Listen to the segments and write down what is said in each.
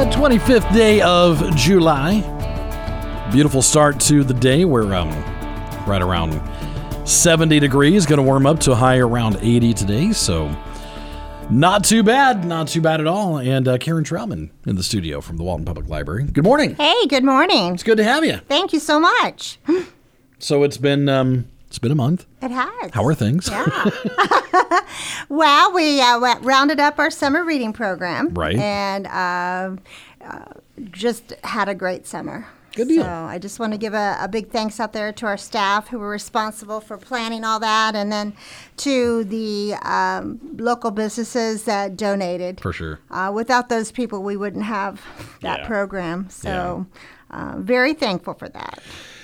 uh, 25th day of July. Beautiful start to the day. We're um, right around 70 degrees. Going to warm up to a high around 80 today. So not too bad. Not too bad at all. And uh, Karen Troutman in the studio from the Walton Public Library. Good morning. Hey, good morning. It's good to have you. Thank you so much. So it's been um, it's been a month. It has. How are things? Yeah. well, we uh, rounded up our summer reading program. Right. And uh, uh, just had a great summer. Good deal. So I just want to give a, a big thanks out there to our staff who were responsible for planning all that, and then to the um, local businesses that donated. For sure. Uh, without those people, we wouldn't have that Yeah. program. So, uh, very thankful for that.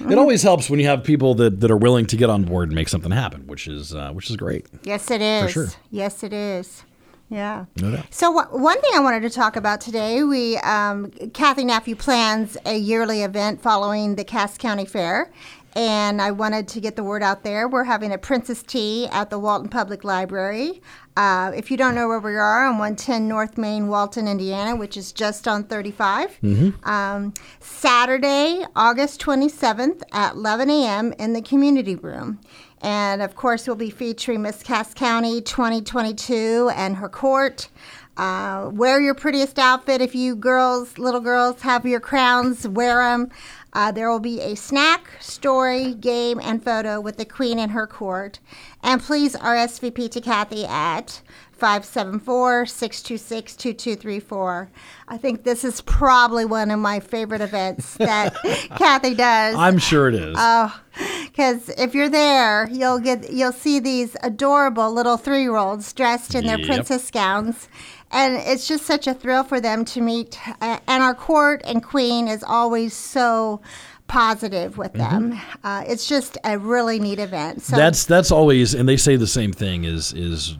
It always helps when you have people that, that are willing to get on board and make something happen, which is uh, which is great. Yes, it is. sure. Yes, it is. Yeah. No doubt. So wh- one thing I wanted to talk about today, we um, Kathy Nephew plans a yearly event following the Cass County Fair, and I wanted to get the word out there. We're having a Princess Tea at the Walton Public Library. Uh, if you don't know where we are, on 110 North Main, Walton, Indiana, which is just on 35. Um, Saturday, August 27th at 11 a.m. in the community room. And of course, we'll be featuring Miss Cass County 2022 and her court. Uh, wear your prettiest outfit. If you girls, little girls, have your crowns, wear them. Uh, there will be a snack, story, game, and photo with the Queen and her court. And please RSVP to Kathy at 574 626 2234. I think this is probably one of my favorite events that Kathy does. I'm sure it is. Oh, because if you're there, you'll get you'll see these adorable little three year olds dressed in their Yep. princess gowns, and it's just such a thrill for them to meet. Uh, and our court and queen is always so positive with them. Uh, it's just a really neat event. So that's that's always, and they say the same thing is is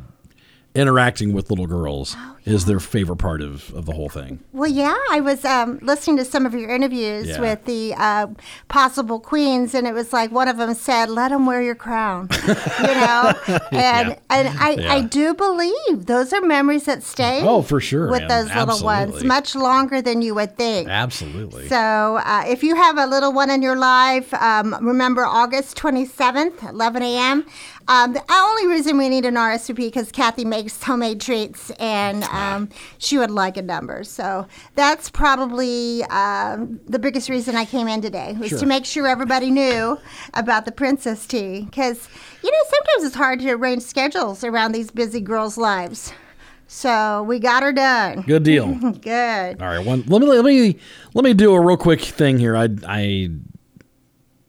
interacting with little girls Oh, is their favorite part of, of the whole thing. Well, yeah, I was um, listening to some of your interviews Yeah. with the uh, possible queens, and it was like one of them said, "Let them wear your crown," you know. And Yeah. and I, I do believe those are memories that stay. Oh, for sure, with man. those little ones, much longer than you would think. Absolutely. So, uh, if you have a little one in your life, um, remember August 27th, 11 a.m. Um, the only reason we need an RSVP because Kathy makes homemade treats and um, she would like a number. So, that's probably um, the biggest reason I came in today was Sure. to make sure everybody knew about the Princess Tea. Because, you know, sometimes it's hard to arrange schedules around these busy girls' lives. So, we got her done. Good deal. Good. All right, one. Let me let me let me do a real quick thing here. I I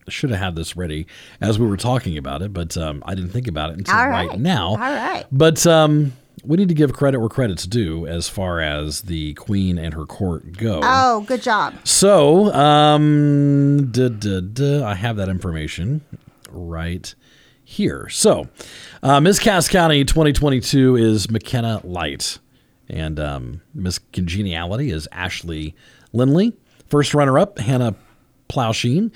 should have had this ready as we were talking about it, but um, I didn't think about it until right. now. All right. But um, we need to give credit where credit's due as far as the queen and her court go. Oh, good job. So, um, duh, duh, duh, I have that information right here. So, uh, Miss Cass County 2022 is McKenna Light, and um, Miss Congeniality is Ashley Lindley. First runner up, Hannah Plowsheen.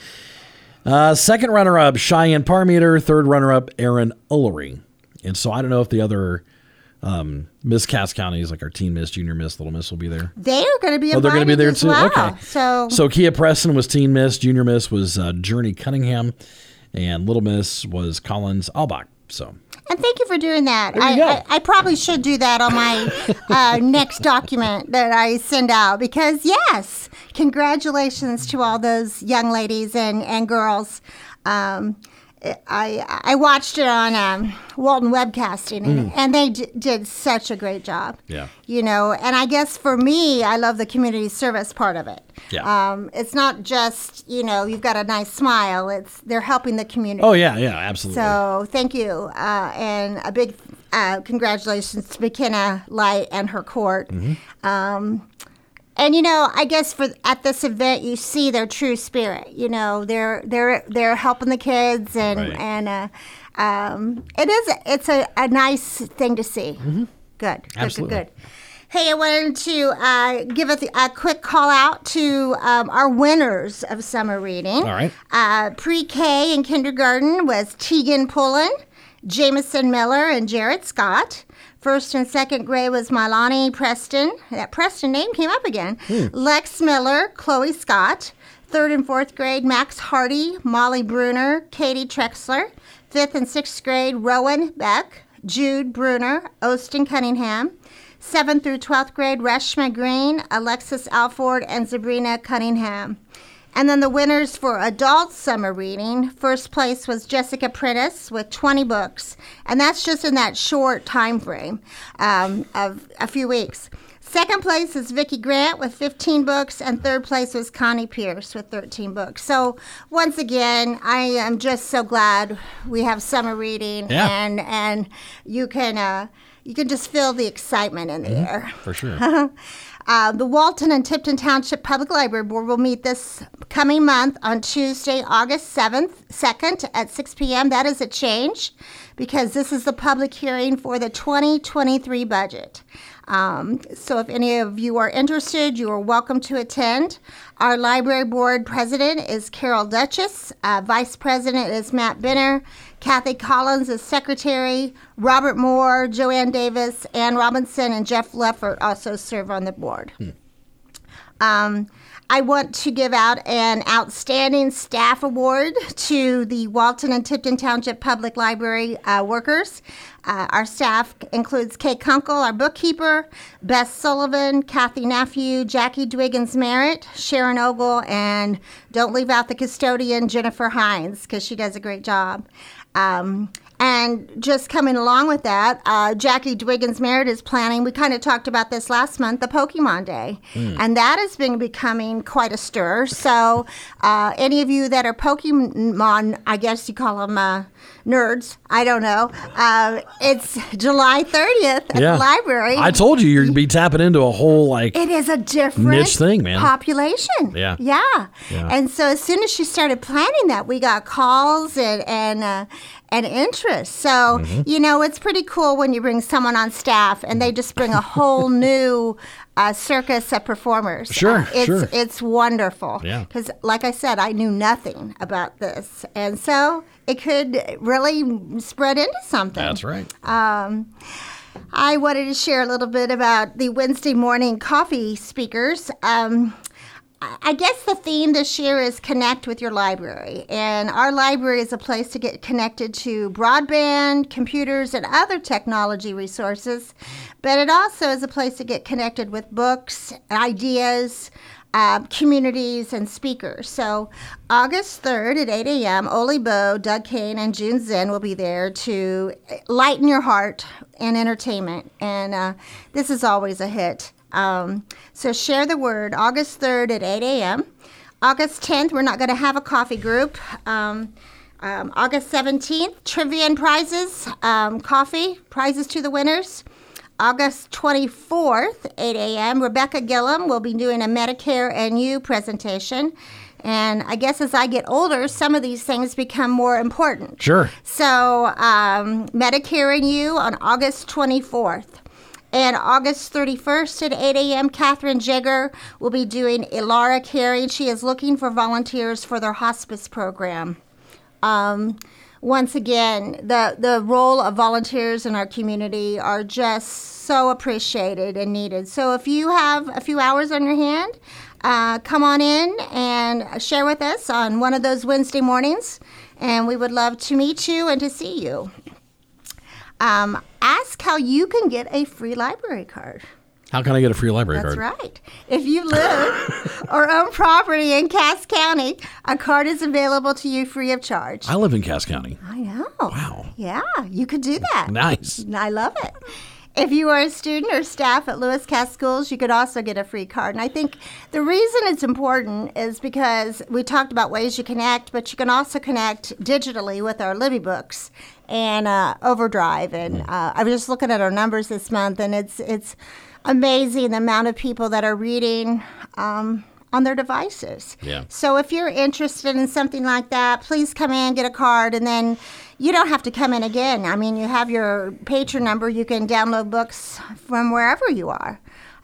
Uh, second runner up, Cheyenne Parmeter. Third runner up, Aaron Ullery. And so I don't know if the other um, Miss Cass Counties, like our teen Miss, junior Miss, little Miss, will be there. They are going to be Oh, they're going to be there too. Well. Okay. So, So Kia Preston was teen miss, junior miss was uh, Journey Cunningham, and little miss was Collins Albach. So and thank you for doing that. I. I, I probably should do that on my uh, next document that I send out because, yes, congratulations to all those young ladies and, and girls. Um, I, I watched it on um, Walton Webcasting, and, and they d- did such a great job. Mm. Yeah. You know, and I guess for me, I love the community service part of it. Yeah. Um, it's not just, you know, you've got a nice smile, it's they're helping the community. oh yeah, yeah, absolutely. So thank you, uh, and a big uh, congratulations to McKenna Light and her court. Mm-hmm. Um, and you know, I guess for at this event, you see their true spirit. You know, they're they're they're helping the kids, and Right. and uh, um, it is it's a, a nice thing to see. Good, good, Absolutely. good, good. Hey, I wanted to uh, give a, a quick call out to um, our winners of summer reading. All right. Uh, Pre-K and kindergarten was Tegan Pullen, Jameson Miller, and Jared Scott. First and second grade was Milani Preston. That Preston name came up again. Hmm. Lex Miller, Chloe Scott. Third and fourth grade, Max Hardy, Molly Bruner, Katie Trexler. Fifth and sixth grade, Rowan Beck, Jude Bruner, Austin Cunningham. Seventh through 12th grade, Reshma Green, Alexis Alford, and Sabrina Cunningham. And then the winners for adult summer reading, first place was Jessica Prentice with 20 books, and that's just in that short time frame um, of a few weeks. Second place is Vicki Grant with 15 books, and third place was Connie Pierce with 13 books. So once again, I am just so glad we have summer reading, Yeah. and and you can uh, you can just feel the excitement in the air. For sure. Uh, the Walton and Tipton Township Public Library Board will meet this coming month on Tuesday, August 7th, 2nd at 6 p.m. That is a change because this is the public hearing for the 2023 budget. Um, so if any of you are interested, you are welcome to attend. Our library board president is Carol Duchess. Uh, vice president is Matt Benner. Kathy Collins is secretary. Robert Moore, Joanne Davis, Ann Robinson, and Jeff Leffert also serve on the board. Um, I want to give out an outstanding staff award to the Walton and Tipton Township Public Library uh, workers. Uh, our staff includes Kay Kunkel, our bookkeeper, Beth Sullivan, Kathy Nephew, Jackie Dwiggins Merritt, Sharon Ogle, and don't leave out the custodian, Jennifer Hines, because she does a great job. Um, and just coming along with that, uh, Jackie Dwiggins Merritt is planning, we kind of talked about this last month, the Pokemon Day. And that has been becoming quite a stir. So, uh, any of you that are Pokemon, I guess you call them uh, nerds, I don't know. Uh, it's July 30th at the library. I told you you'd be tapping into a whole like It is a different Niche thing, man. population. Yeah. yeah, Yeah. And so as soon as she started planning that, we got calls and and uh, and interest. So Mm-hmm. you know, it's pretty cool when you bring someone on staff and they just bring a whole new. Uh, circus of performers. Sure, Uh, it's sure. it's wonderful. Yeah. Because, like I said, I knew nothing about this, and so it could really spread into something. That's right. Um, I wanted to share a little bit about the Wednesday morning coffee speakers. Um, I guess the theme this year is connect with your library. And our library is a place to get connected to broadband, computers, and other technology resources. But it also is a place to get connected with books, ideas, uh, communities, and speakers. So, August 3rd at 8 a.m., Oli Bo, Doug Kane, and June Zen will be there to lighten your heart and entertainment. And uh, this is always a hit. Um, so, share the word August 3rd at 8 a.m. August 10th, we're not going to have a coffee group. Um, um, August 17th, trivia and prizes, um, coffee, prizes to the winners. August 24th, 8 a.m., Rebecca Gillum will be doing a Medicare and You presentation. And I guess as I get older, some of these things become more important. Sure. So, um, Medicare and You on August 24th. And August 31st at 8 a.m., Catherine Jigger will be doing Elara Caring. She is looking for volunteers for their hospice program. Um, once again, the, the role of volunteers in our community are just so appreciated and needed. So if you have a few hours on your hand, uh, come on in and share with us on one of those Wednesday mornings, and we would love to meet you and to see you. Um, ask how you can get a free library card. How can I get a free library That's card? That's right. If you live or own property in Cass County, a card is available to you free of charge. I live in Cass County. I know. Wow. Yeah, you could do that. Nice. I love it. If you are a student or staff at Lewis Cass Schools, you could also get a free card. And I think the reason it's important is because we talked about ways you connect, but you can also connect digitally with our Libby books and uh, Overdrive. And uh, I was just looking at our numbers this month, and it's it's amazing the amount of people that are reading um, on their devices. Yeah. So if you're interested in something like that, please come in, get a card, and then you don't have to come in again. I mean, you have your patron number. You can download books from wherever you are.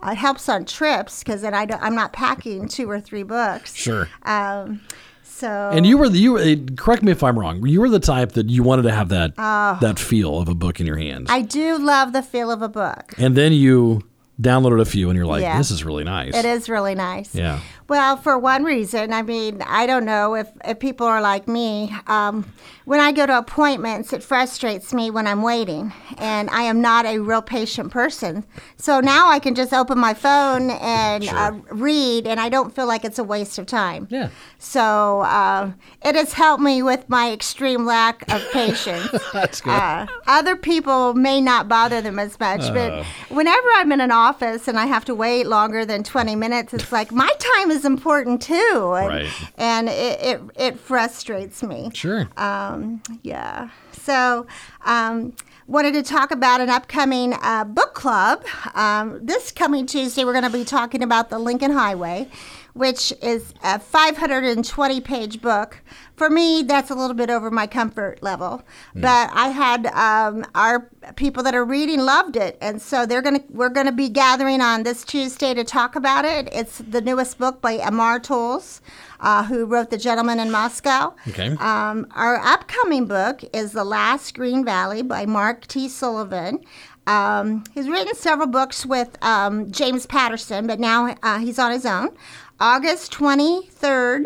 It helps on trips because then I don't, I'm not packing two or three books. Sure. Um, so And you were the, you were, eh, correct me if I'm wrong. You were the type that you wanted to have that that feel of a book in your hands. I do love the feel of a book. and then you downloaded a few and you're like, Yeah. this is really nice. It is really nice. Yeah. Well, for one reason, I mean, I don't know if, if people are like me. Um, when I go to appointments, it frustrates me when I'm waiting, and I am not a real patient person. So now I can just open my phone and Sure. uh, read, and I don't feel like it's a waste of time. Yeah. So uh, it has helped me with my extreme lack of patience. That's good. Uh, other people may not bother them as much, but whenever I'm in an office and I have to wait longer than 20 minutes, it's like my time is important too. And, Right. and it, it, it frustrates me. sure. Um, yeah. So, um, wanted to talk about an upcoming uh, book club. Um, this coming Tuesday, we're going to be talking about the Lincoln Highway, which is a 520 page book. For me, that's a little bit over my comfort level. But I had um, our people that are reading loved it, and so they're gonna we're gonna be gathering on this Tuesday to talk about it. It's the newest book by Amor Towles, uh, who wrote The Gentleman in Moscow. Okay. Um, our upcoming book is The Last Green Valley by Mark T. Sullivan. Um, he's written several books with um, James Patterson, but now uh, he's on his own. August 23rd,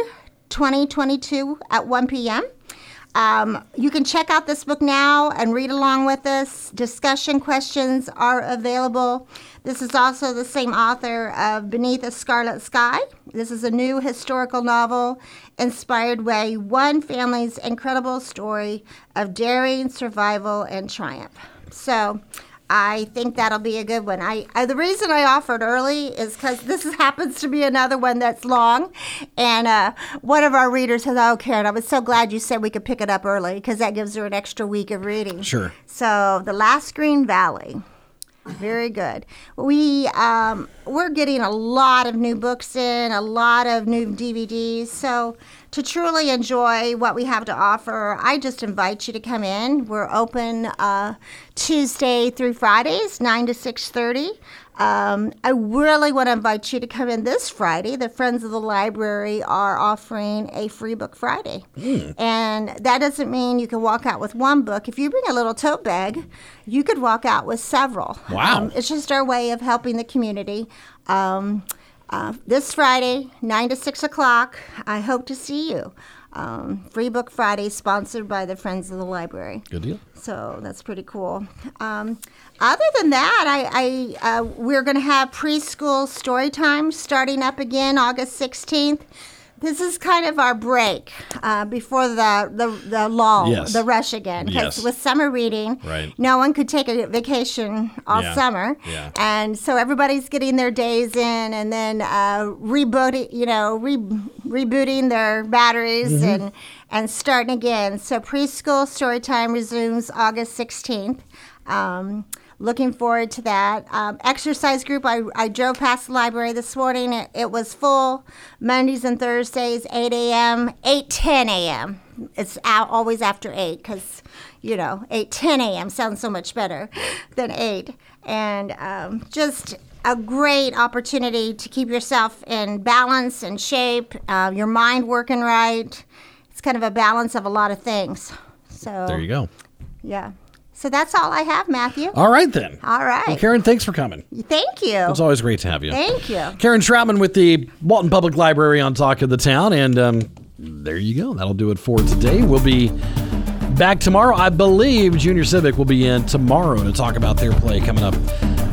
2022 at 1 p.m. Um, you can check out this book now and read along with us. Discussion questions are available. This is also the same author of Beneath a Scarlet Sky. This is a new historical novel inspired by one family's incredible story of daring, survival, and triumph. So, I think that'll be a good one. I, I the reason I offered early is because this is, happens to be another one that's long, and uh, one of our readers says, "Oh, Karen, I was so glad you said we could pick it up early because that gives her an extra week of reading." Sure. So, the Last Green Valley. Very good. We um, we're getting a lot of new books in, a lot of new DVDs. So to truly enjoy what we have to offer, I just invite you to come in. We're open uh, Tuesday through Fridays, nine to six thirty. Um, I really want to invite you to come in this Friday. The Friends of the Library are offering a free book Friday. And that doesn't mean you can walk out with one book. If you bring a little tote bag, you could walk out with several. Wow. Um, it's just our way of helping the community. Um, uh, this Friday, 9 to 6 o'clock, I hope to see you. Um, Free Book Friday, sponsored by the Friends of the Library. Good deal. So that's pretty cool. Um, other than that, I, I uh, we're going to have preschool story time starting up again August 16th. This is kind of our break uh, before the, the, the lull, Yes. the rush again. Because Yes. with summer reading, Right. no one could take a vacation all Yeah. summer. Yeah. And so everybody's getting their days in and then uh, rebooting, you know, re- rebooting their batteries Mm-hmm. and, and starting again. So preschool story time resumes August 16th. Um, looking forward to that. Um, exercise group, I, I drove past the library this morning. It, it was full Mondays and Thursdays, 8 a.m., 8 10 a.m. It's out always after 8 because, you know, 8 10 a.m. sounds so much better than 8. And um, just a great opportunity to keep yourself in balance and shape, uh, your mind working right. It's kind of a balance of a lot of things. So There you go. yeah. So that's all I have, Matthew. All right then. All right. Well, Karen, thanks for coming. Thank you. It's always great to have you. Thank you. Karen Troutman with the Walton Public Library on Talk of the Town. And um, there you go. That'll do it for today. We'll be back tomorrow. I believe Junior Civic will be in tomorrow to talk about their play coming up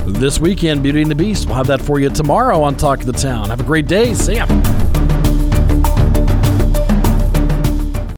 this weekend, Beauty and the Beast. We'll have that for you tomorrow on Talk of the Town. Have a great day. See ya.